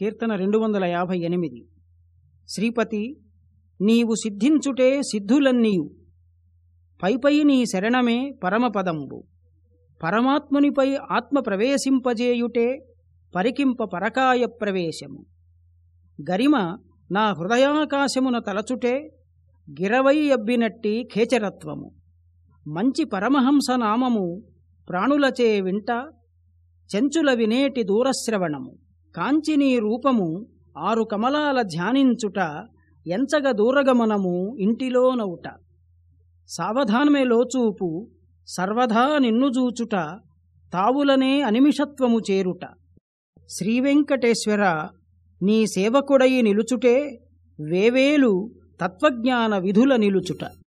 కీర్తన రెండు వందల యాభై ఎనిమిది. శ్రీపతి నీవు సిద్ధించుటే సిద్ధులన్నీయు. పైపై నీ శరణమే పరమపదంబు. పరమాత్మునిపై ఆత్మ ప్రవేశింపజేయుటే పరికింప పరకాయ ప్రవేశము. గరిమ నా హృదయాకాశమున తలచుటే గిరవై అబ్బినట్టి ఖేచరత్వము. మంచి పరమహంస నామము ప్రాణులచే వింట చెంచుల వినేటి దూరశ్రవణము. కాంచినీ రూపము ఆరు కమలాల ధ్యానించుట ఎంచగ దూరగమనము ఇంటిలో నౌట సావధానమే లోచూపు సర్వధా నిన్ను జూచుట తావులనే అనిమిషత్వము చేరుట. శ్రీవెంకటేశ్వర నీ సేవకుడై నిలుచుటే వేవేలు తత్వజ్ఞాన విధుల నిలుచుట.